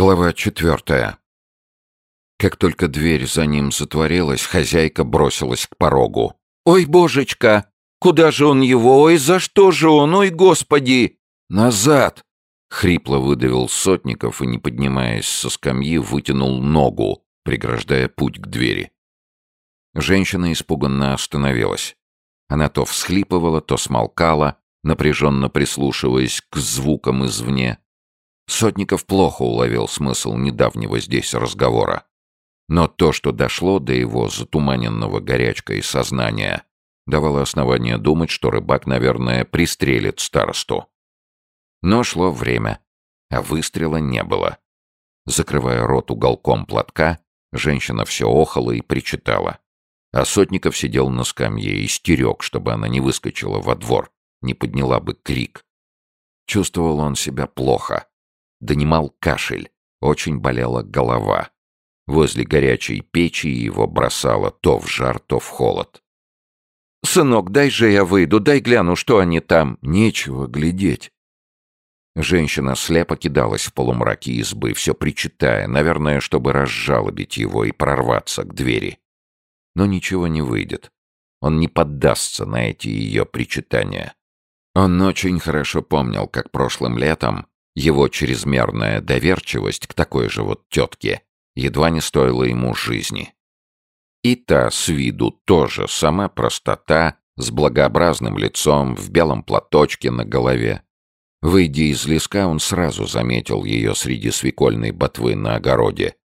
Глава четвертая. Как только дверь за ним затворилась, хозяйка бросилась к порогу. «Ой, божечка! Куда же он его? Ой, за что же он? Ой, господи!» «Назад!» — хрипло выдавил Сотников и, не поднимаясь со скамьи, вытянул ногу, преграждая путь к двери. Женщина испуганно остановилась. Она то всхлипывала, то смолкала, напряженно прислушиваясь к звукам извне. Сотников плохо уловил смысл недавнего здесь разговора. Но то, что дошло до его затуманенного горячкой сознания, давало основание думать, что рыбак, наверное, пристрелит старосту. Но шло время, а выстрела не было. Закрывая рот уголком платка, женщина все охала и причитала. А Сотников сидел на скамье и стерег, чтобы она не выскочила во двор, не подняла бы крик. Чувствовал он себя плохо. Донимал кашель, очень болела голова. Возле горячей печи его бросало то в жар, то в холод. «Сынок, дай же я выйду, дай гляну, что они там». «Нечего глядеть». Женщина слепо кидалась в полумраке избы, все причитая, наверное, чтобы разжалобить его и прорваться к двери. Но ничего не выйдет. Он не поддастся на эти ее причитания. Он очень хорошо помнил, как прошлым летом его чрезмерная доверчивость к такой же вот тетке едва не стоила ему жизни. И та с виду тоже сама простота, с благообразным лицом, в белом платочке на голове. Выйдя из леска, он сразу заметил ее среди свекольной ботвы на огороде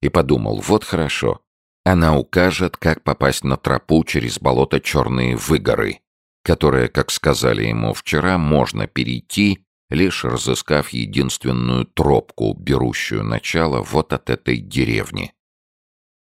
и подумал, вот хорошо, она укажет, как попасть на тропу через болото Черные Выгоры, которое, как сказали ему вчера, можно перейти, лишь разыскав единственную тропку, берущую начало вот от этой деревни.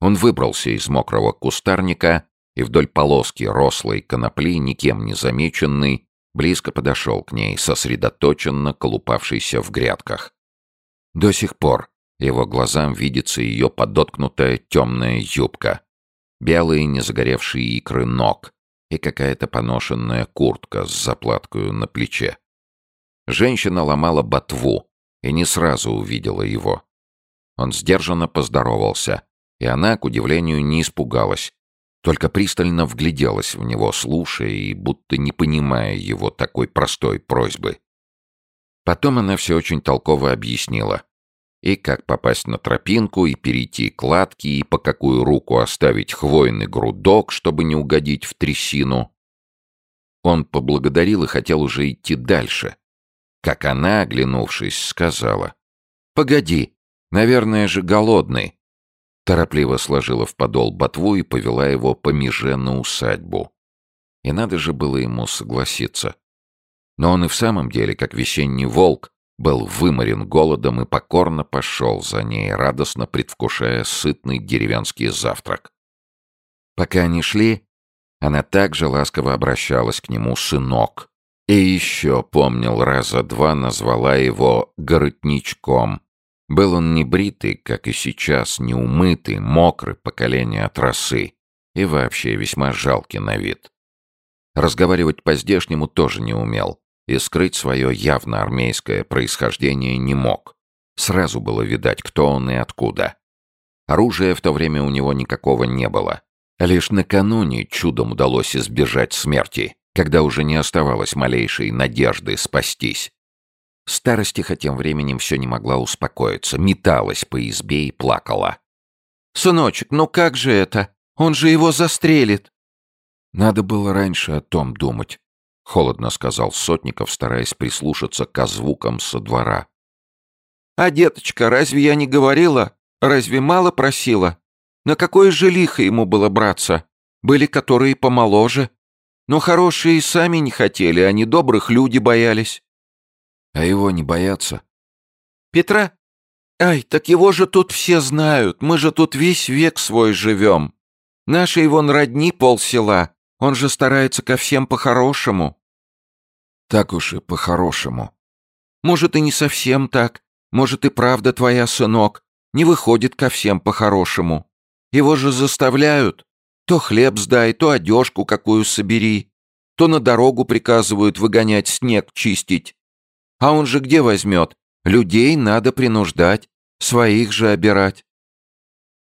Он выбрался из мокрого кустарника и вдоль полоски рослой конопли, никем не замеченный, близко подошел к ней, сосредоточенно колупавшийся в грядках. До сих пор его глазам видится ее подоткнутая темная юбка, белые незагоревшие икры ног и какая-то поношенная куртка с заплаткою на плече. Женщина ломала ботву и не сразу увидела его. Он сдержанно поздоровался, и она, к удивлению, не испугалась, только пристально вгляделась в него, слушая и будто не понимая его такой простой просьбы. Потом она все очень толково объяснила и как попасть на тропинку, и перейти к латке, и по какую руку оставить хвойный грудок, чтобы не угодить в трясину. Он поблагодарил и хотел уже идти дальше. Как она, оглянувшись, сказала. «Погоди, наверное же голодный». Торопливо сложила в подол ботву и повела его по меже на усадьбу. И надо же было ему согласиться. Но он и в самом деле, как весенний волк, был выморен голодом и покорно пошел за ней, радостно предвкушая сытный деревенский завтрак. Пока они шли, она также ласково обращалась к нему «сынок». И еще, помнил, раза два назвала его «горотничком». Был он не бритый, как и сейчас, не умытый, мокрый, поколение от росы, и вообще весьма жалкий на вид. Разговаривать по-здешнему тоже не умел, и скрыть свое явно армейское происхождение не мог. Сразу было видать, кто он и откуда. Оружия в то время у него никакого не было. Лишь накануне чудом удалось избежать смерти, когда уже не оставалось малейшей надежды спастись. Старостиха тем временем все не могла успокоиться, металась по избе и плакала. «Сыночек, ну как же это? Он же его застрелит!» Надо было раньше о том думать. — холодно сказал Сотников, стараясь прислушаться к звукам со двора. «А, деточка, разве я не говорила? Разве мало просила? На какое же лихо ему было браться? Были которые помоложе. Но хорошие сами не хотели, они добрых люди боялись». «А его не боятся?» «Петра? Ай, так его же тут все знают, мы же тут весь век свой живем. Наши его родни полсела, он же старается ко всем по-хорошему». Так уж и по-хорошему. Может, и не совсем так. Может, и правда твоя, сынок. Не выходит ко всем по-хорошему. Его же заставляют. То хлеб сдай, то одежку какую собери. То на дорогу приказывают выгонять снег чистить. А он же где возьмет? Людей надо принуждать. Своих же обирать.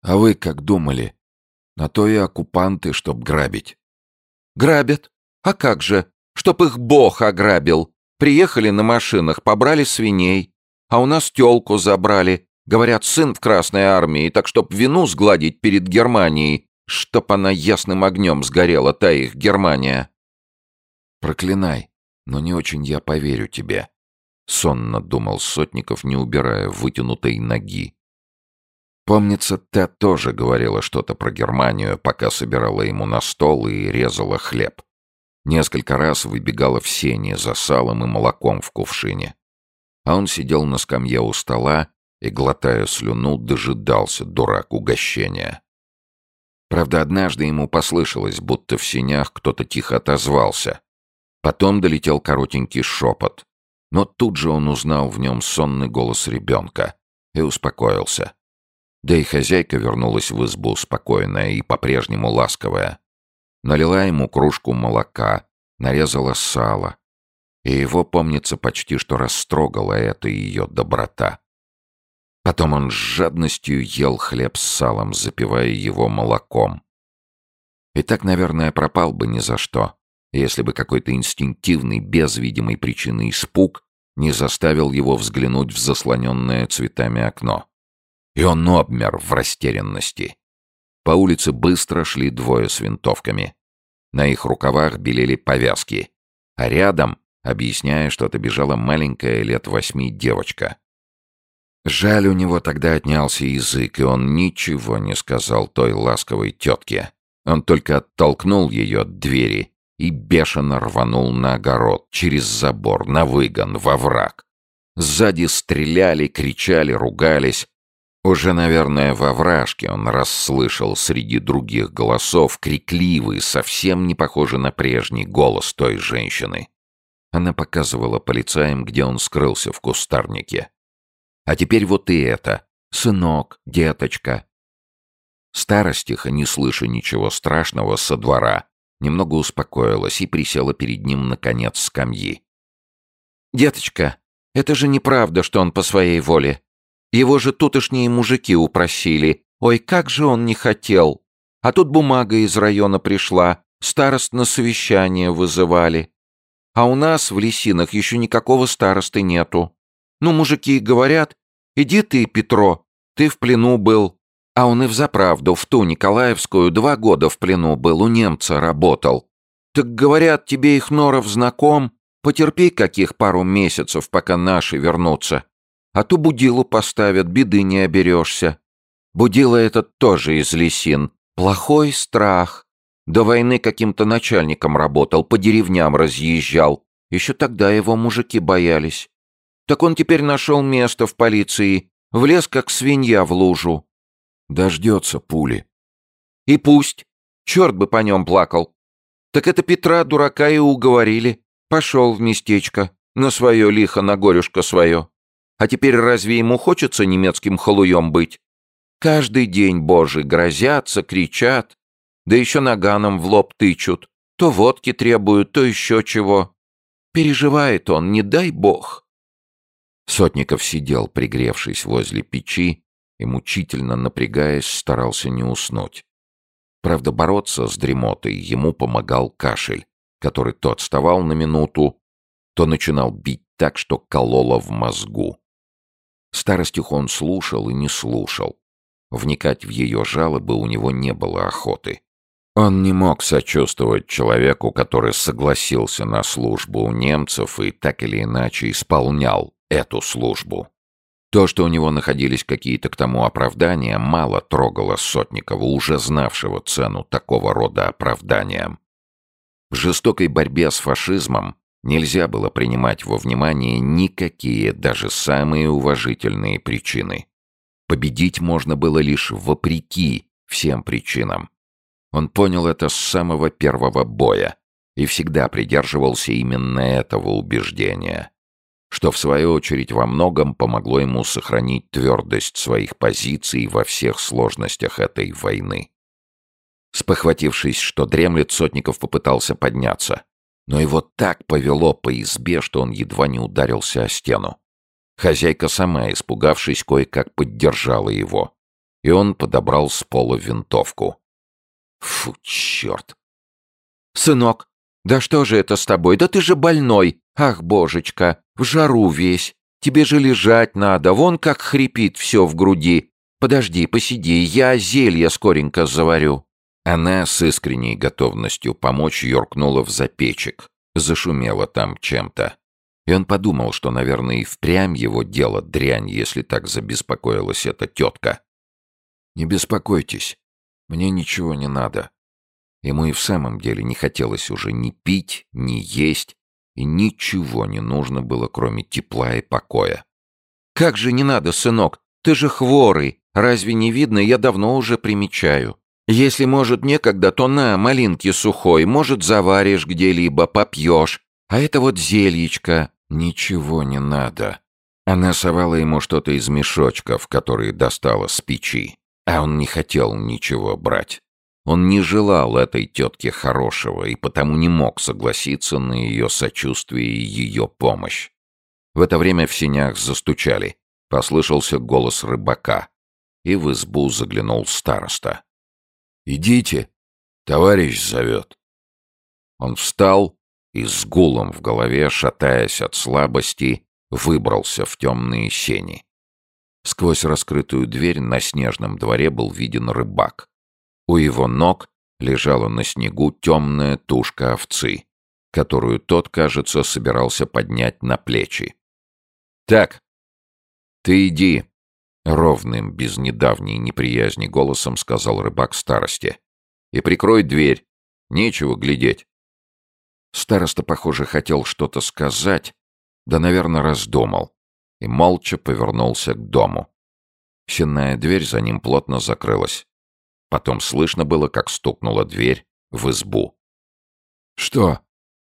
А вы как думали? На то и оккупанты, чтоб грабить. Грабят. А как же? Чтоб их бог ограбил. Приехали на машинах, побрали свиней. А у нас тёлку забрали. Говорят, сын в Красной Армии, так чтоб вину сгладить перед Германией, чтоб она ясным огнем сгорела, та их Германия. Проклинай, но не очень я поверю тебе. Сонно думал Сотников, не убирая вытянутой ноги. Помнится, та тоже говорила что-то про Германию, пока собирала ему на стол и резала хлеб. Несколько раз выбегала в сене за салом и молоком в кувшине. А он сидел на скамье у стола и, глотая слюну, дожидался, дурак, угощения. Правда, однажды ему послышалось, будто в сенях кто-то тихо отозвался. Потом долетел коротенький шепот. Но тут же он узнал в нем сонный голос ребенка и успокоился. Да и хозяйка вернулась в избу спокойная и по-прежнему ласковая. Налила ему кружку молока, нарезала сало. И его, помнится, почти что растрогала эта ее доброта. Потом он с жадностью ел хлеб с салом, запивая его молоком. И так, наверное, пропал бы ни за что, если бы какой-то инстинктивный, без видимой причины испуг не заставил его взглянуть в заслоненное цветами окно. И он обмер в растерянности. По улице быстро шли двое с винтовками. На их рукавах белели повязки, а рядом, объясняя что-то, бежала маленькая лет восьми девочка. Жаль, у него тогда отнялся язык, и он ничего не сказал той ласковой тетке. Он только оттолкнул ее от двери и бешено рванул на огород, через забор, на выгон, во враг. Сзади стреляли, кричали, ругались. Уже, наверное, во вражке он расслышал среди других голосов крикливый, совсем не похожий на прежний голос той женщины. Она показывала полицаям, где он скрылся в кустарнике. А теперь вот и это. Сынок, деточка. Старостиха, не слыша ничего страшного со двора, немного успокоилась и присела перед ним на конец скамьи. «Деточка, это же неправда, что он по своей воле. Его же тутошние мужики упросили. Ой, как же он не хотел. А тут бумага из района пришла, старост на совещание вызывали. А у нас в Лисинах еще никакого старосты нету. Ну, мужики говорят, иди ты, Петро, ты в плену был. А он и взаправду в ту Николаевскую два года в плену был, у немца работал. Так говорят, тебе их Норов знаком, потерпи каких пару месяцев, пока наши вернутся. А то будилу поставят, беды не оберешься. Будила этот тоже из лисин. Плохой страх. До войны каким-то начальником работал, по деревням разъезжал. Еще тогда его мужики боялись. Так он теперь нашел место в полиции, влез как свинья в лужу. Дождется пули. И пусть. Черт бы по нем плакал. Так это Петра, дурака, и уговорили. Пошел в местечко, на свое лихо, на горюшко свое. А теперь разве ему хочется немецким халуем быть? Каждый день, божий, грозятся, кричат. Да еще наганом в лоб тычут. То водки требуют, то еще чего. Переживает он, не дай бог. Сотников сидел, пригревшись возле печи, и, мучительно напрягаясь, старался не уснуть. Правда, бороться с дремотой ему помогал кашель, который то отставал на минуту, то начинал бить так, что кололо в мозгу. Старостих он слушал и не слушал. Вникать в ее жалобы у него не было охоты. Он не мог сочувствовать человеку, который согласился на службу у немцев и так или иначе исполнял эту службу. То, что у него находились какие-то к тому оправдания, мало трогало Сотникова, уже знавшего цену такого рода оправданиям. В жестокой борьбе с фашизмом нельзя было принимать во внимание никакие, даже самые уважительные причины. Победить можно было лишь вопреки всем причинам. Он понял это с самого первого боя и всегда придерживался именно этого убеждения что в свою очередь во многом помогло ему сохранить твердость своих позиций во всех сложностях этой войны. Спохватившись, что дремлет, Сотников попытался подняться, но его так повело по избе, что он едва не ударился о стену. Хозяйка сама, испугавшись, кое-как поддержала его. И он подобрал с пола винтовку. Фу, черт! «Сынок, да что же это с тобой? Да ты же больной! Ах, божечка, в жару весь! Тебе же лежать надо, вон как хрипит все в груди. Подожди, посиди, я зелье скоренько заварю». Она с искренней готовностью помочь юркнула в запечек, зашумела там чем-то. И он подумал, что, наверное, и впрямь его дело дрянь, если так забеспокоилась эта тетка. «Не беспокойтесь, мне ничего не надо». Ему и в самом деле не хотелось уже ни пить, ни есть, и ничего не нужно было, кроме тепла и покоя. «Как же не надо, сынок? Ты же хворый. Разве не видно? Я давно уже примечаю. Если, может, некогда, то на, малинки сухой, может, заваришь где-либо, попьешь. А это вот зельечко. Ничего не надо. Она совала ему что-то из мешочков, которые достала с печи. А он не хотел ничего брать. Он не желал этой тетке хорошего и потому не мог согласиться на ее сочувствие и ее помощь. В это время в синях застучали. Послышался голос рыбака. И в избу заглянул староста. «Идите, товарищ зовет». Он встал и с гулом в голове, шатаясь от слабости, выбрался в темные сени. Сквозь раскрытую дверь на снежном дворе был виден рыбак. У его ног лежала на снегу темная тушка овцы, которую тот, кажется, собирался поднять на плечи. «Так, ты иди», — ровным, без недавней неприязни голосом сказал рыбак старости. «И прикрой дверь. Нечего глядеть». Староста, похоже, хотел что-то сказать, да, наверное, раздумал, и молча повернулся к дому. Сенная дверь за ним плотно закрылась. Потом слышно было, как стукнула дверь в избу. «Что,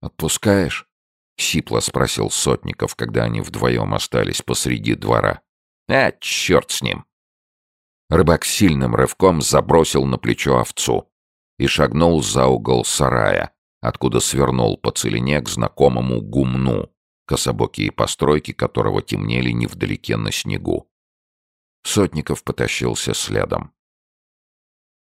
отпускаешь?» — сипло спросил Сотников, когда они вдвоем остались посреди двора. «А, черт с ним!» Рыбак сильным рывком забросил на плечо овцу и шагнул за угол сарая, откуда свернул по целине к знакомому гумну, кособокие постройки которого темнели невдалеке на снегу. Сотников потащился следом.